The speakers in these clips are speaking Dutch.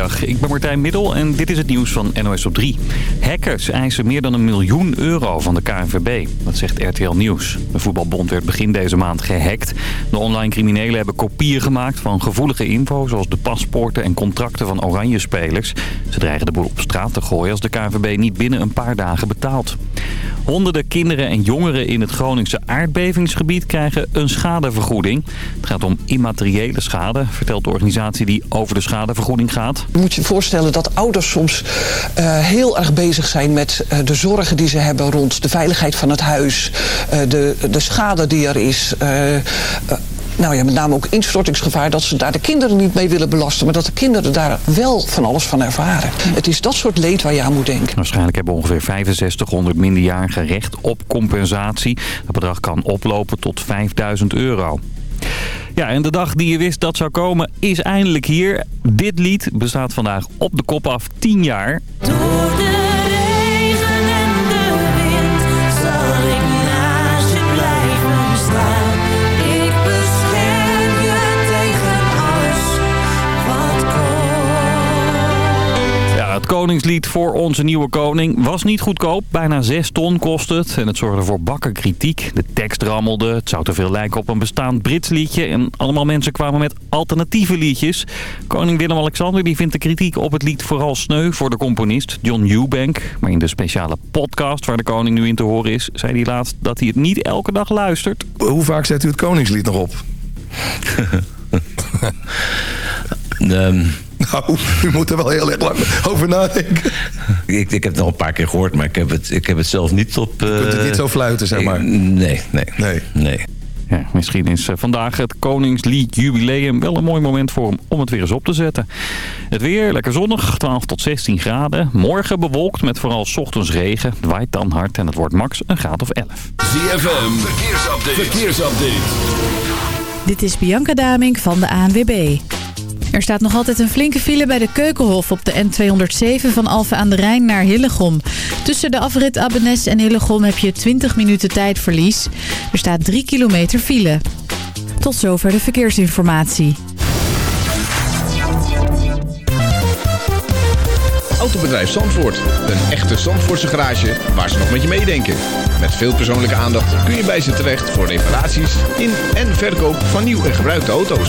Goedemiddag, ik ben Martijn Middel en dit is het nieuws van NOS op 3. Hackers eisen meer dan een miljoen euro van de KNVB. Dat zegt RTL Nieuws. De voetbalbond werd begin deze maand gehackt. De online criminelen hebben kopieën gemaakt van gevoelige info... zoals de paspoorten en contracten van oranje spelers. Ze dreigen de boel op straat te gooien als de KNVB niet binnen een paar dagen betaalt. Honderden kinderen en jongeren in het Groningse aardbevingsgebied krijgen een schadevergoeding. Het gaat om immateriële schade, vertelt de organisatie die over de schadevergoeding gaat. Je moet je voorstellen dat ouders soms uh, heel erg bezig zijn met uh, de zorgen die ze hebben rond de veiligheid van het huis, uh, de, de schade die er is nou ja, met name ook instortingsgevaar, dat ze daar de kinderen niet mee willen belasten, maar dat de kinderen daar wel van alles van ervaren. Het is dat soort leed waar je aan moet denken. Waarschijnlijk hebben ongeveer 6500 minderjarigen recht op compensatie. Het bedrag kan oplopen tot 5000 euro. Ja, en de dag die je wist dat zou komen is eindelijk hier. Dit lied bestaat vandaag op de kop af 10 jaar. Door de koningslied voor onze nieuwe koning was niet goedkoop. Bijna 6 ton kost het en het zorgde voor bakken kritiek. De tekst rammelde, het zou te veel lijken op een bestaand Brits liedje... en allemaal mensen kwamen met alternatieve liedjes. Koning Willem-Alexander die vindt de kritiek op het lied vooral sneu voor de componist John Eubank. Maar in de speciale podcast waar de koning nu in te horen is... zei hij laatst dat hij het niet elke dag luistert. Hoe vaak zet u het koningslied nog op? um... Nou, u moet er wel heel erg lang over nadenken. Ik, ik heb het al een paar keer gehoord, maar ik heb het, ik heb het zelf niet op... Uh... Je kunt het niet zo fluiten, zeg maar. Nee, nee. Nee. nee. Ja, misschien is eh, vandaag het Koningslied jubileum wel een mooi moment voor hem om het weer eens op te zetten. Het weer lekker zonnig, 12 tot 16 graden. Morgen bewolkt met vooral ochtends regen. Het waait dan hard en het wordt max een graad of 11. ZFM, verkeersupdate. verkeersupdate. Dit is Bianca Daming van de ANWB. Er staat nog altijd een flinke file bij de Keukenhof op de N207 van Alphen aan de Rijn naar Hillegom. Tussen de afrit Abbenes en Hillegom heb je 20 minuten tijdverlies. Er staat 3 kilometer file. Tot zover de verkeersinformatie. Autobedrijf Zandvoort. Een echte Zandvoortse garage waar ze nog met je meedenken. Met veel persoonlijke aandacht kun je bij ze terecht voor reparaties in en verkoop van nieuw en gebruikte auto's.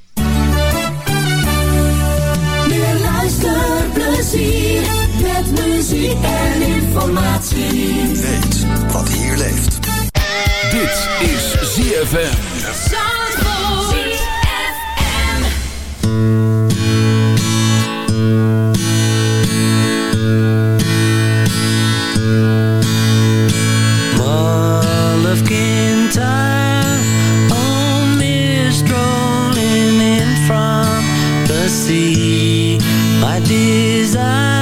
plezier met muziek en informatie. Weet wat hier leeft. Dit is ZFM. Mall of Kintyre, home is rolling in from the sea. my desire.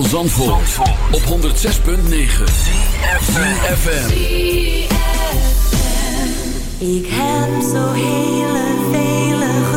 Van Zandvoort, op 106.9 CFFM Ik heb zo hele vele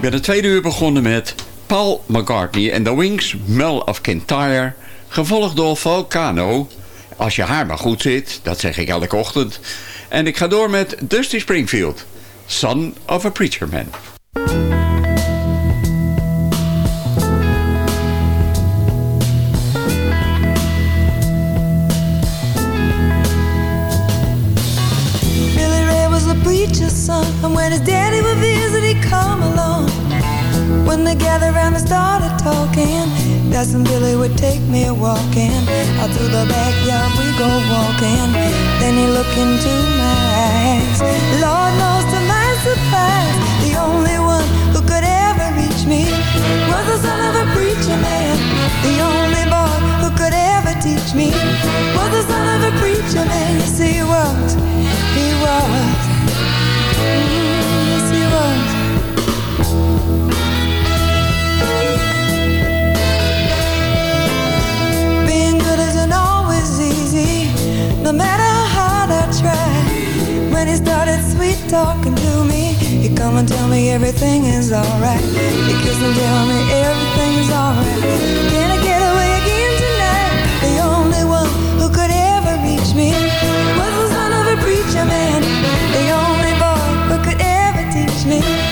ben het tweede uur begonnen met Paul McCartney en The Wings, Mel of Kintyre, gevolgd door Volcano. Als je haar maar goed zit, dat zeg ik elke ochtend. En ik ga door met Dusty Springfield, Son of a Preacher Man. Around and started talking, when Billy would take me a walking. Out through the backyard we go walking. Then he looked into my eyes. Lord knows to my surprise, the only one who could ever reach me was the son of a preacher man. The only boy who could ever teach me was the son of a preacher man. Yes, he was. He was. Mm, yes, no matter how hard I try. When he started sweet talking to me, he'd come and tell me everything is alright. He'd kiss and tell me everything is alright. Can I get away again tonight? The only one who could ever reach me was the son of a preacher man. The only boy who could ever teach me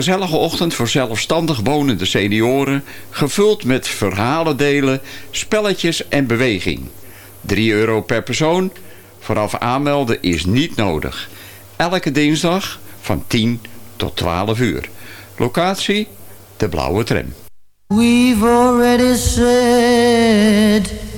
gezellige ochtend voor zelfstandig wonende senioren... gevuld met verhalen delen, spelletjes en beweging. 3 euro per persoon vooraf aanmelden is niet nodig. Elke dinsdag van 10 tot 12 uur. Locatie, de blauwe tram. We've already said...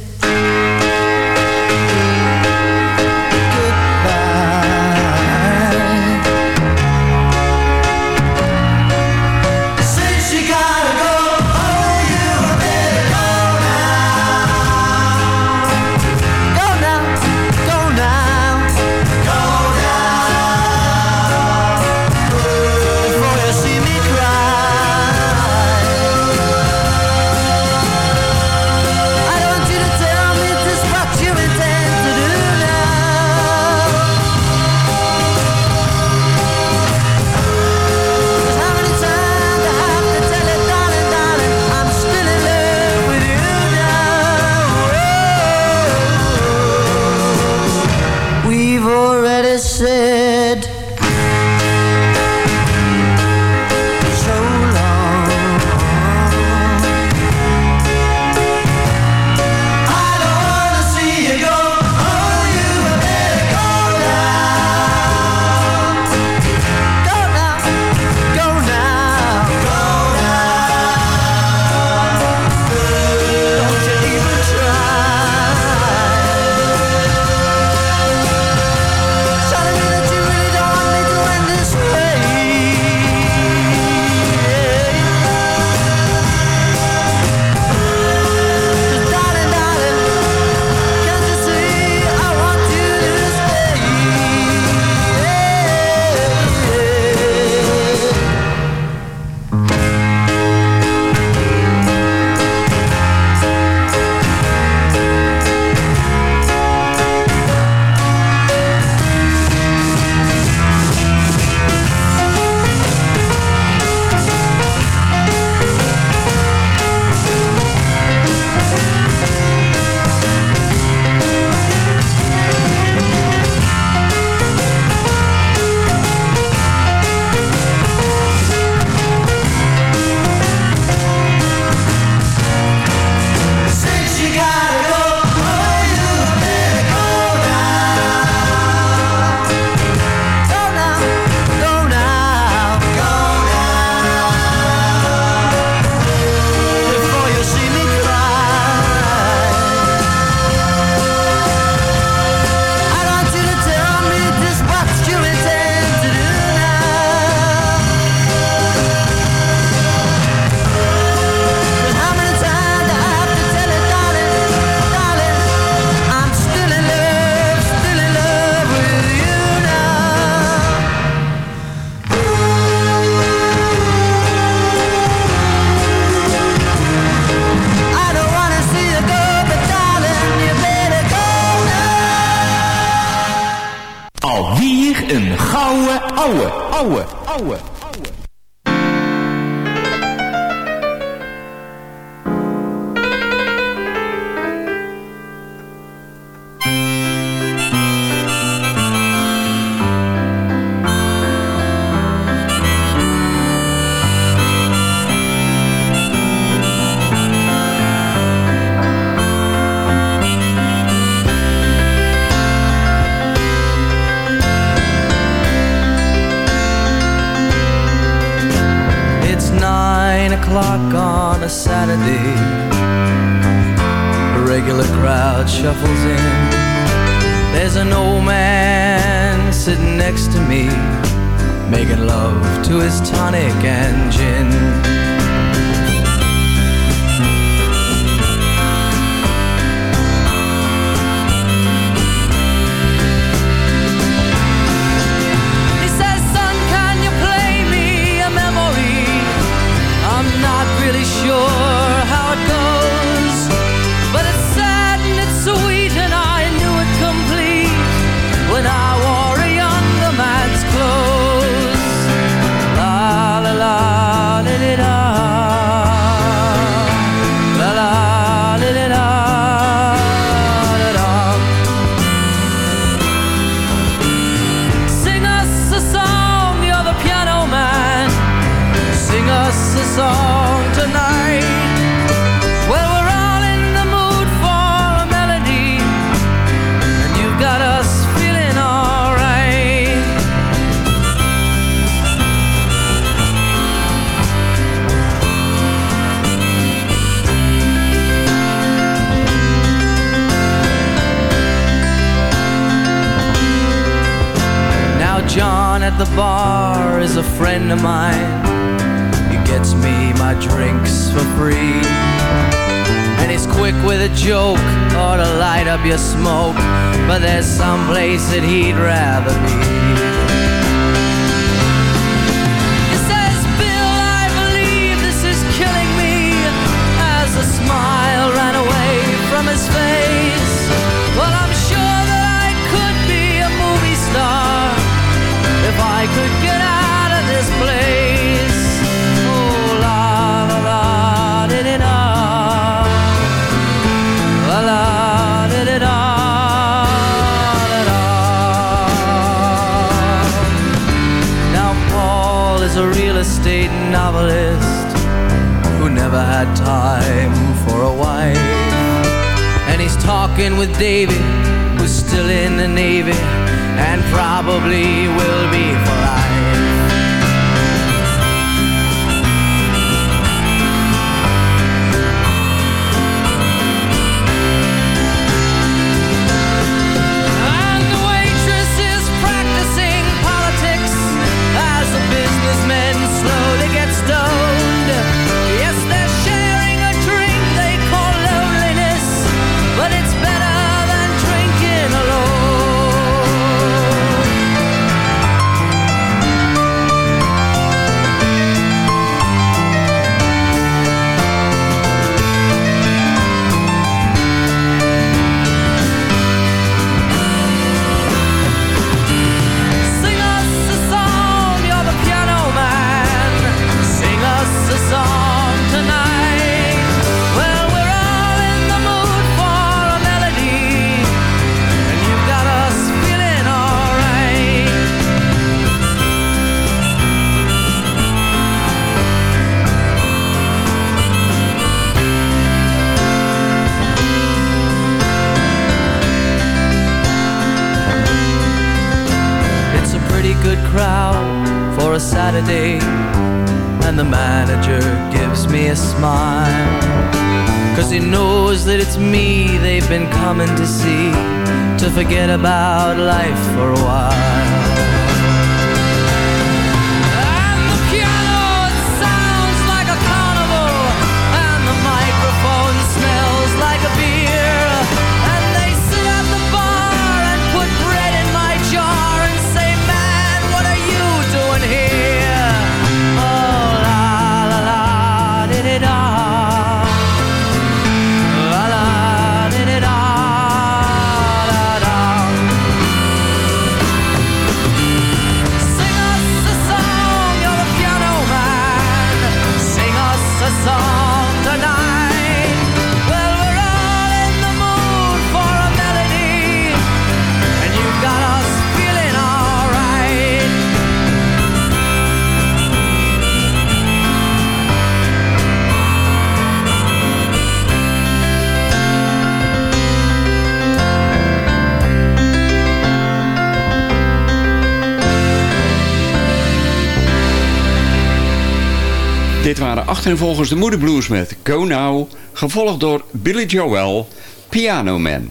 Dit waren achtereenvolgens de Moederblues met Go Now, gevolgd door Billy Joel, Piano Man.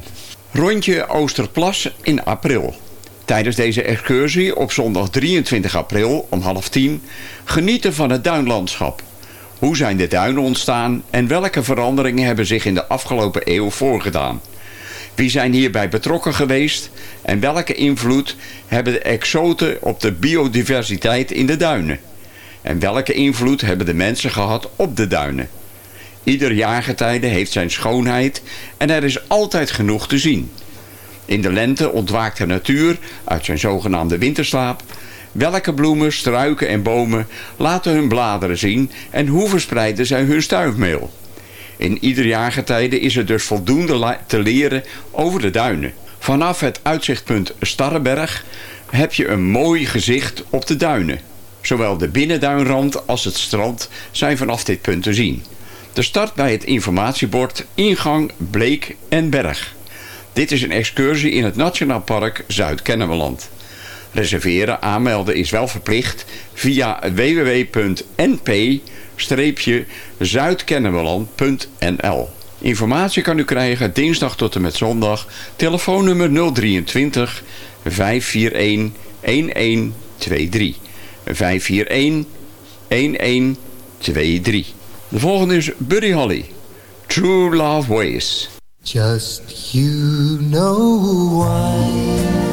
Rondje Oosterplas in april. Tijdens deze excursie op zondag 23 april om half tien genieten van het duinlandschap. Hoe zijn de duinen ontstaan en welke veranderingen hebben zich in de afgelopen eeuw voorgedaan? Wie zijn hierbij betrokken geweest en welke invloed hebben de exoten op de biodiversiteit in de duinen? En welke invloed hebben de mensen gehad op de duinen? Ieder jaargetijde heeft zijn schoonheid en er is altijd genoeg te zien. In de lente ontwaakt de natuur uit zijn zogenaamde winterslaap. Welke bloemen, struiken en bomen laten hun bladeren zien en hoe verspreiden zij hun stuifmeel? In ieder jaargetijde is er dus voldoende te leren over de duinen. Vanaf het uitzichtpunt Starrenberg heb je een mooi gezicht op de duinen. Zowel de binnenduinrand als het strand zijn vanaf dit punt te zien. De start bij het informatiebord Ingang Bleek en Berg. Dit is een excursie in het Nationaal Park Zuid-Kennemerland. Reserveren, aanmelden is wel verplicht via www.np-zuidkennemerland.nl. Informatie kan u krijgen dinsdag tot en met zondag. Telefoonnummer 023 541 1123. 541 1123. De volgende is Buddy Holly. True Love Ways. Just you know why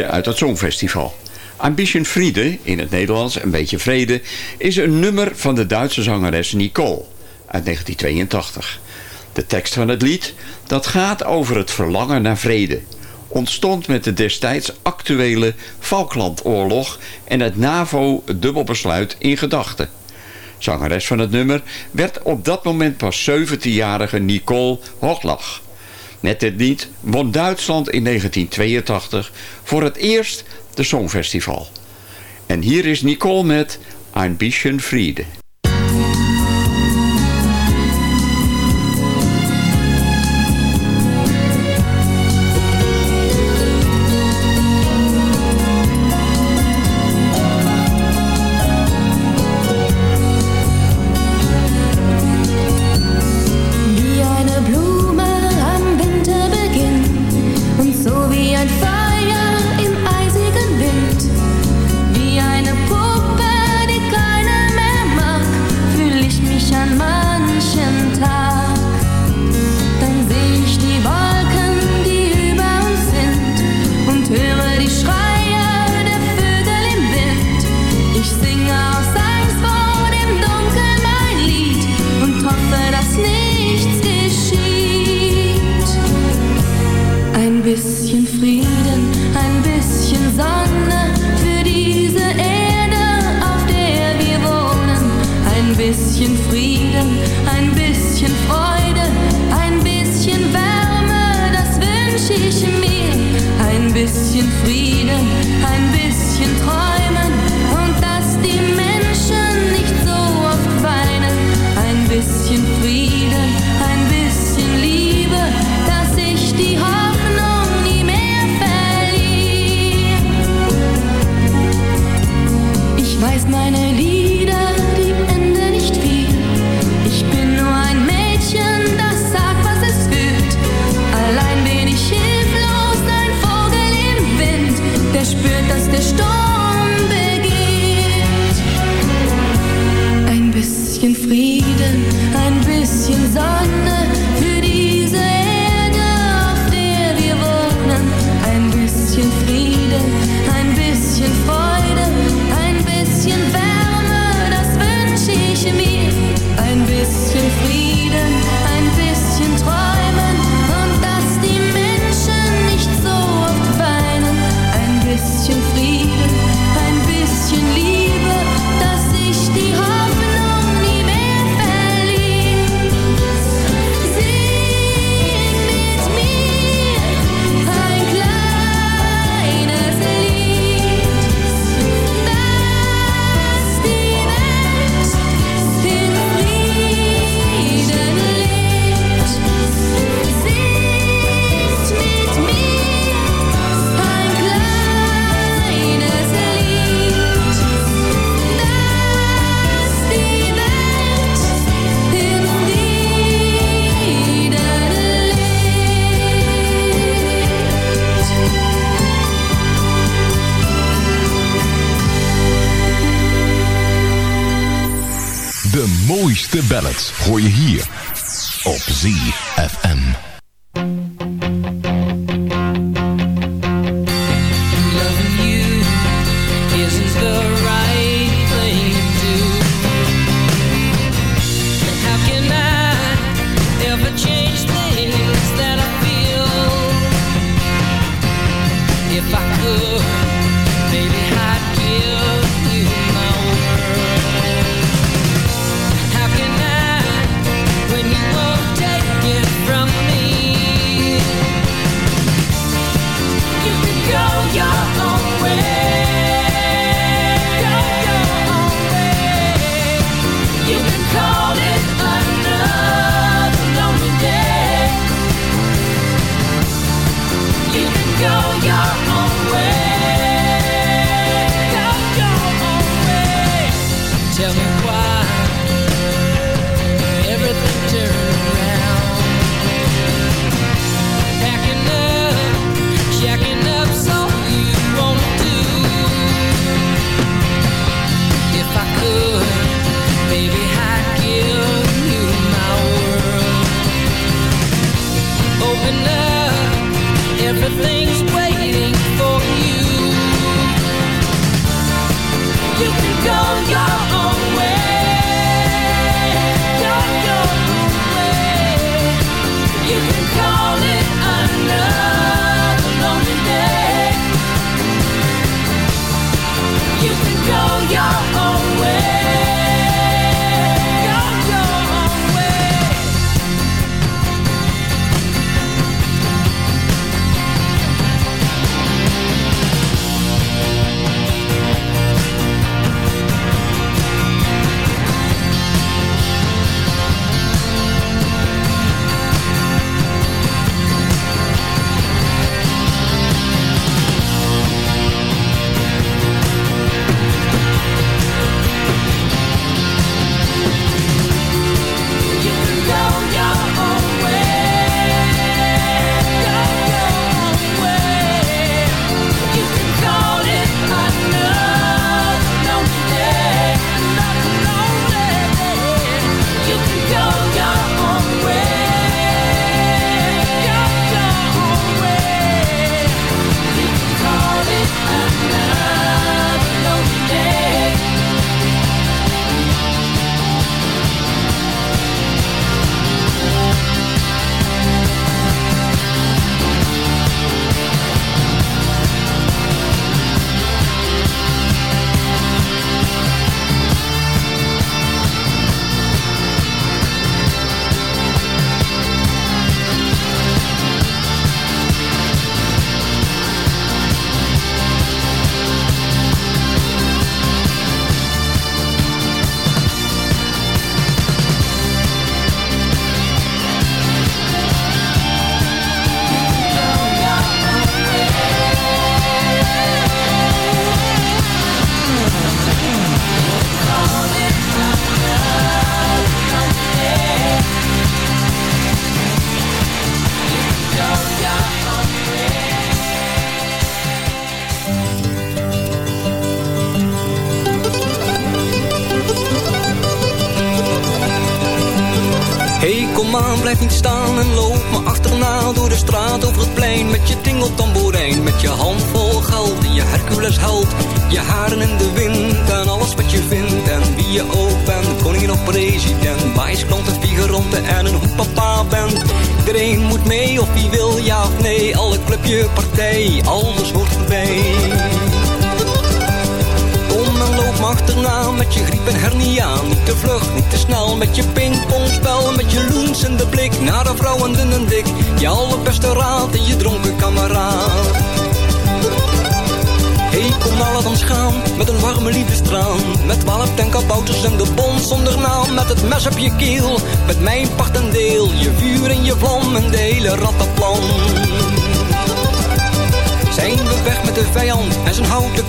uit het Songfestival. Ambition Friede, in het Nederlands een beetje vrede, is een nummer van de Duitse zangeres Nicole uit 1982. De tekst van het lied, dat gaat over het verlangen naar vrede, ontstond met de destijds actuele Falklandoorlog en het NAVO-dubbelbesluit in gedachten. Zangeres van het nummer werd op dat moment pas 17-jarige Nicole Hochlach. Net dit niet won Duitsland in 1982 voor het eerst de Songfestival. En hier is Nicole met Ein bisschen Friede.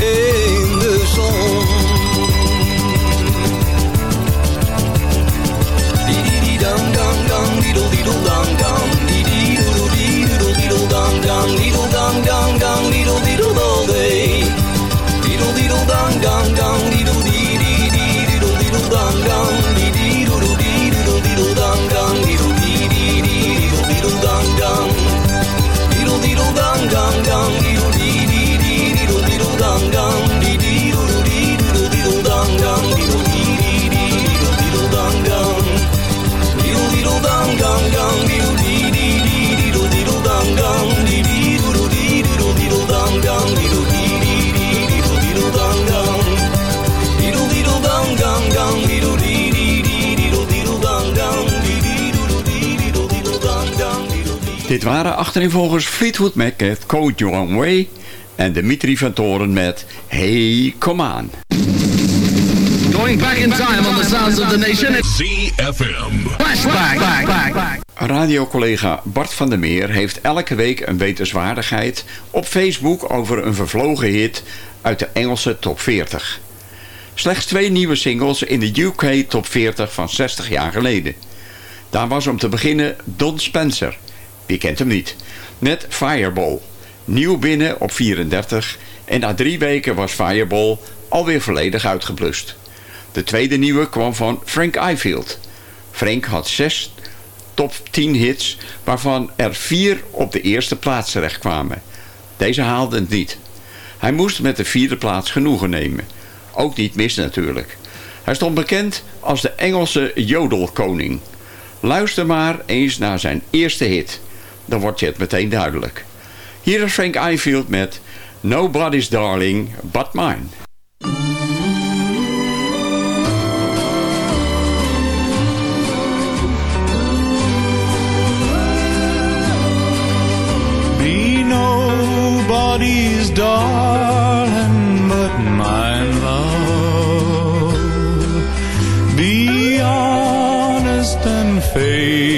in de zon. Di di di dam diddle diddle dam dam, di di doodle diddle dam dam, diddle dam dam diddle diddle all day, diddle diddle dam dam dam. Dit waren achtereenvolgens Fleetwood Mac met Code Your Own Way en Dimitri van Toren met Hey Come On. Going back in time on the sounds of the nation. ZFM. Flashback. Back, back, back. Radiocollega Bart van der Meer heeft elke week een wetenswaardigheid op Facebook over een vervlogen hit uit de Engelse top 40. Slechts twee nieuwe singles in de UK top 40 van 60 jaar geleden. Daar was om te beginnen Don Spencer. Wie kent hem niet? Met Fireball. Nieuw binnen op 34 en na drie weken was Fireball alweer volledig uitgeblust. De tweede nieuwe kwam van Frank Ifield. Frank had zes top 10 hits, waarvan er vier op de eerste plaats terecht kwamen. Deze haalde het niet. Hij moest met de vierde plaats genoegen nemen. Ook niet mis natuurlijk. Hij stond bekend als de Engelse jodelkoning. Luister maar eens naar zijn eerste hit. Dan wordt je het meteen duidelijk. Hier is Frank Ifield met Nobody's Darling But Mine. Be nobody's darling but mine, love. Be honest and faithful,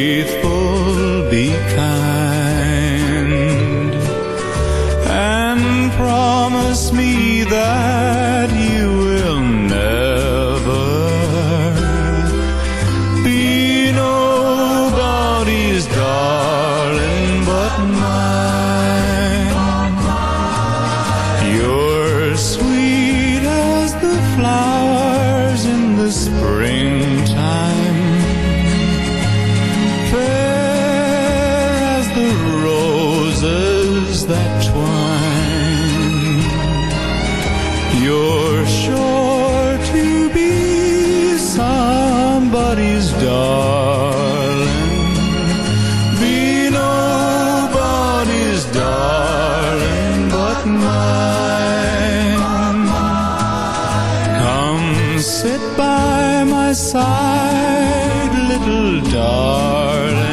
sit by my side, little darling.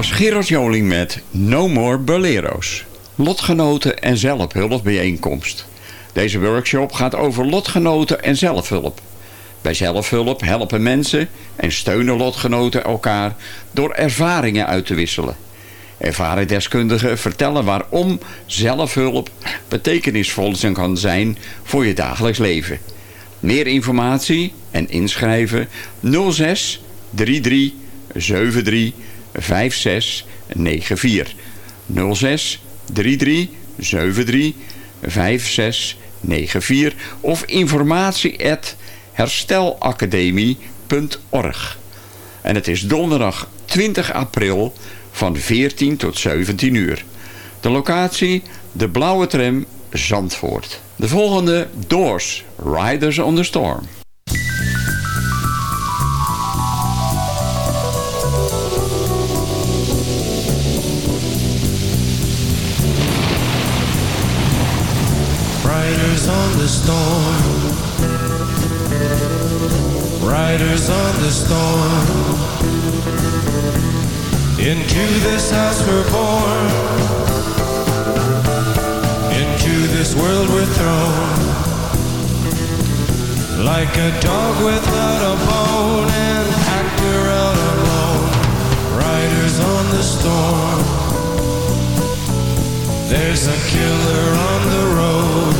Was Gerard Joling met No More Bolero's. Lotgenoten en zelfhulpbijeenkomst. Deze workshop gaat over lotgenoten en zelfhulp. Bij zelfhulp helpen mensen en steunen lotgenoten elkaar door ervaringen uit te wisselen. Ervaren deskundigen vertellen waarom zelfhulp betekenisvol kan zijn voor je dagelijks leven. Meer informatie en inschrijven 06 33 73 56 94 06 33 73 56 94 of informatie at herstelacademie.org. En het is donderdag 20 april van 14 tot 17 uur. De locatie, de blauwe tram, Zandvoort. De volgende, Doors, Riders on the Storm. Storm. Riders on the storm. Into this house we're born. Into this world we're thrown. Like a dog without a bone, an actor out alone. Riders on the storm. There's a killer on the road.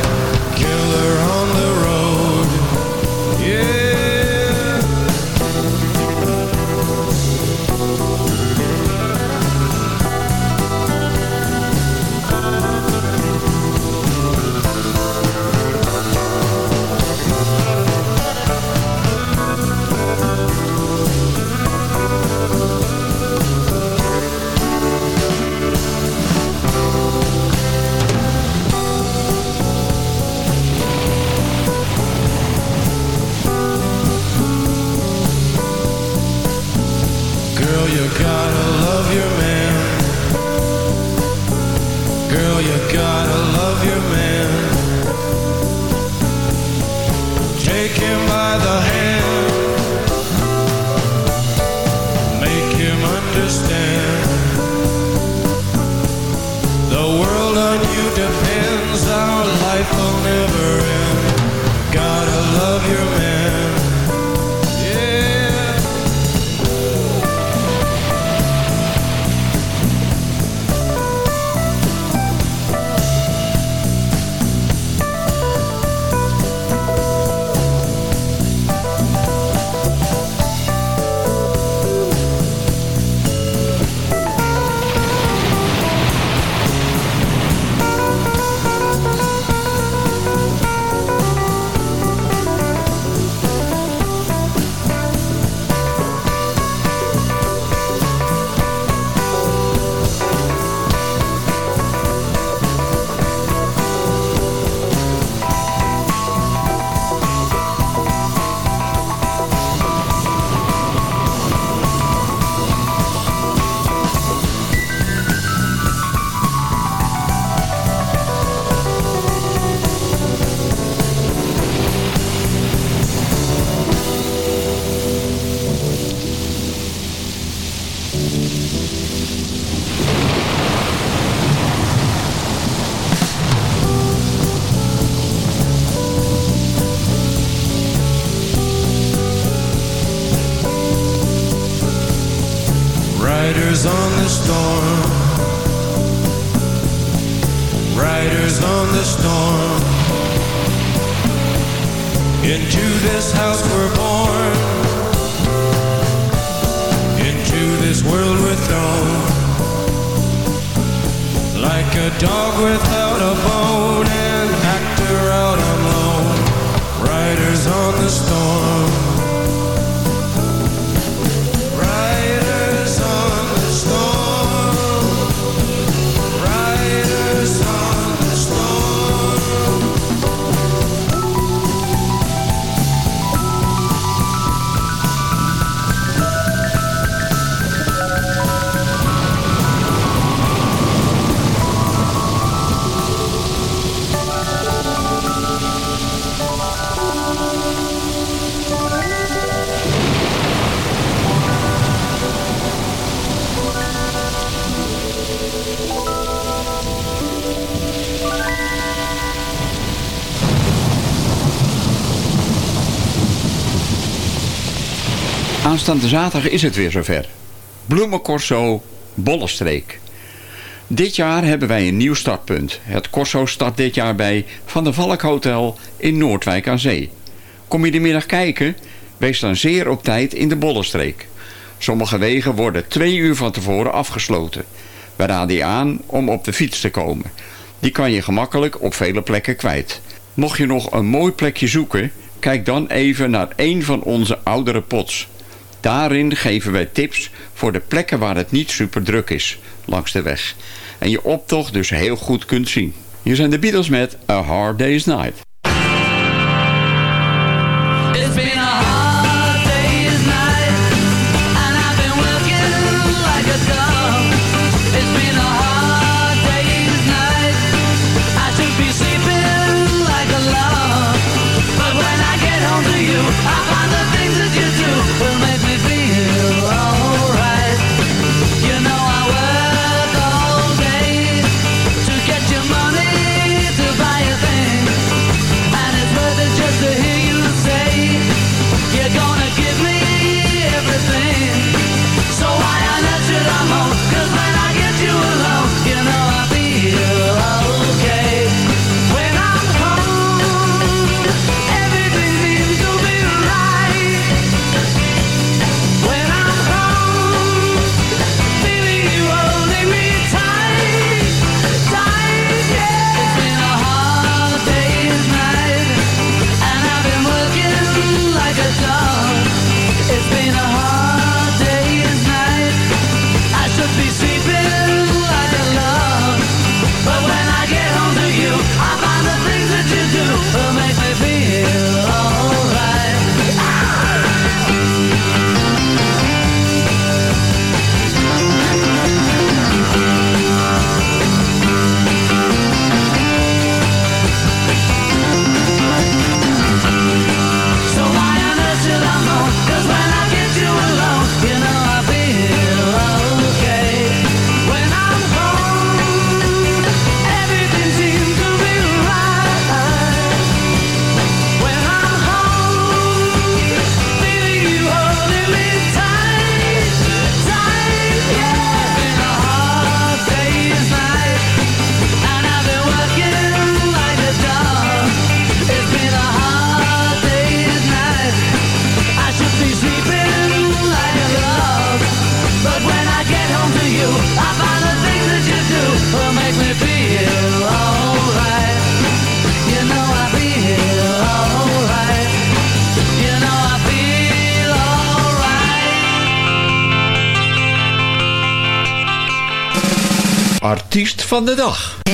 Aanstaande zaterdag is het weer zover. Bloemencorso Bollestreek. Dit jaar hebben wij een nieuw startpunt. Het Corso start dit jaar bij Van der Valk Hotel in Noordwijk aan Zee. Kom je de middag kijken? Wees dan zeer op tijd in de Bollestreek. Sommige wegen worden twee uur van tevoren afgesloten. We raden je aan om op de fiets te komen. Die kan je gemakkelijk op vele plekken kwijt. Mocht je nog een mooi plekje zoeken, kijk dan even naar een van onze oudere pots. Daarin geven wij tips voor de plekken waar het niet super druk is langs de weg. En je optocht dus heel goed kunt zien. Hier zijn de Beatles met A Hard Day's Night. Van de dag. Er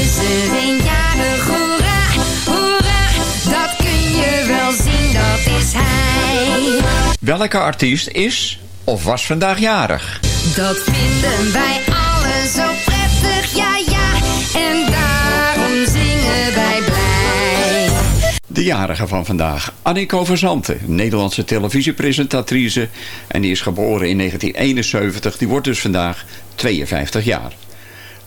is er een jarig, hoera, hoera, dat kun je wel zien, dat is hij. Welke artiest is of was vandaag jarig? Dat vinden wij allen zo prettig, ja ja, en daarom zingen wij blij. De jarige van vandaag, Annico van Zanten, Nederlandse televisiepresentatrice. En die is geboren in 1971, die wordt dus vandaag 52 jaar.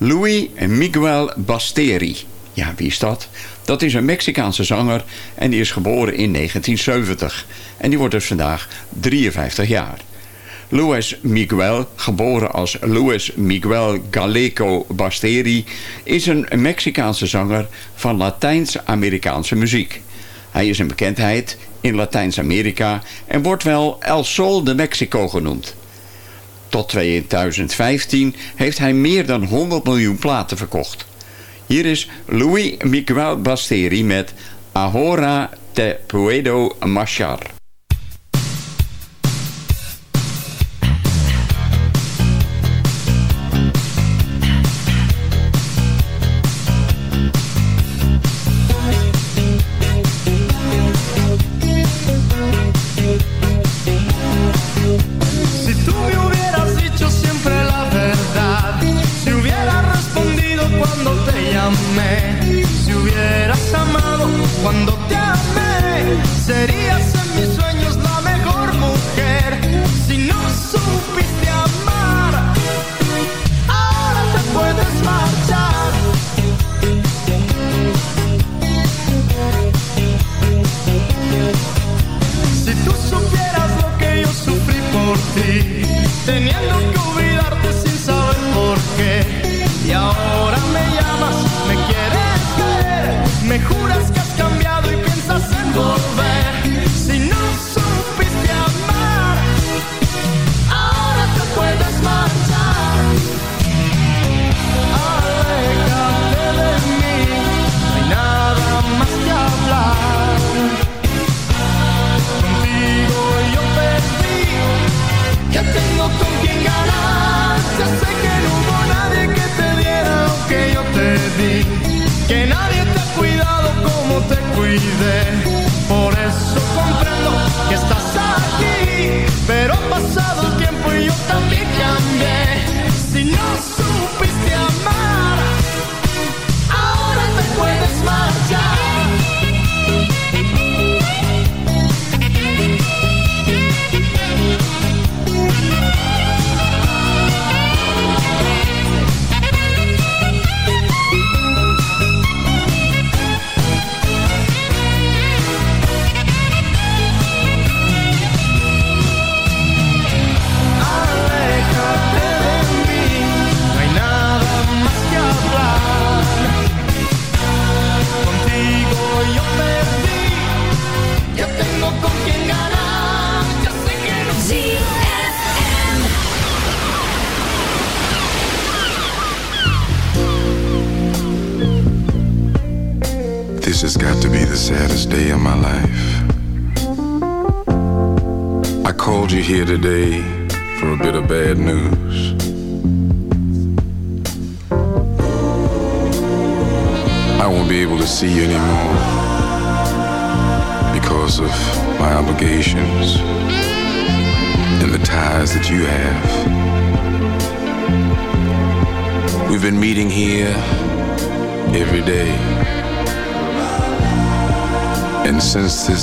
Louis Miguel Basteri. Ja, wie is dat? Dat is een Mexicaanse zanger en die is geboren in 1970. En die wordt dus vandaag 53 jaar. Luis Miguel, geboren als Luis Miguel Galeco Basteri, is een Mexicaanse zanger van Latijns-Amerikaanse muziek. Hij is een bekendheid in Latijns-Amerika en wordt wel El Sol de Mexico genoemd. Tot 2015 heeft hij meer dan 100 miljoen platen verkocht. Hier is Luis Miguel Basteri met Ahora te puedo marchar.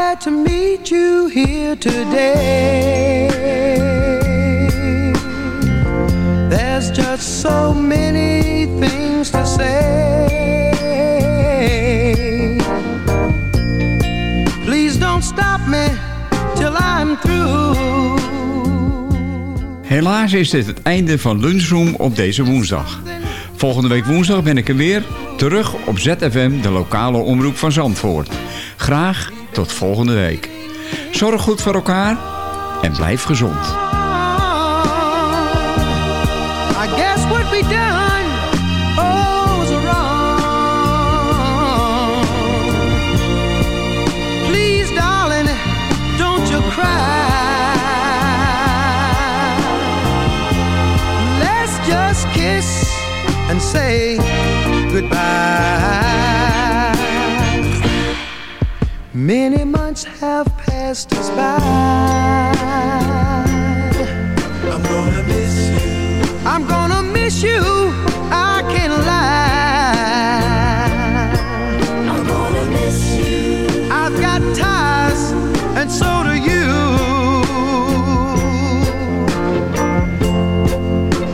Had to meet you here today. There's just so many things to say. Please don't stop me till I'm through. Helaas is dit het einde van Lunchroom op deze woensdag. Volgende week woensdag ben ik er weer. Terug op ZFM, de lokale omroep van Zandvoort. Graag tot volgende week. Zorg goed voor elkaar en blijf gezond. I guess what we done oh was wrong. Please, darling, don't you cry. Let's just kiss and say goodbye. Many months have passed us by. I'm gonna miss you. I'm gonna miss you. I can't lie. I'm gonna miss you. I've got ties, and so do you.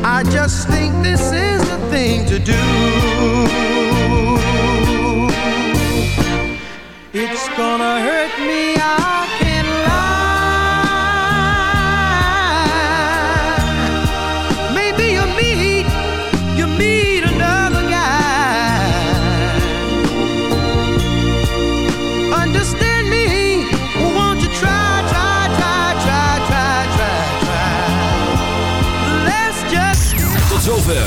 I just think this is the thing to do.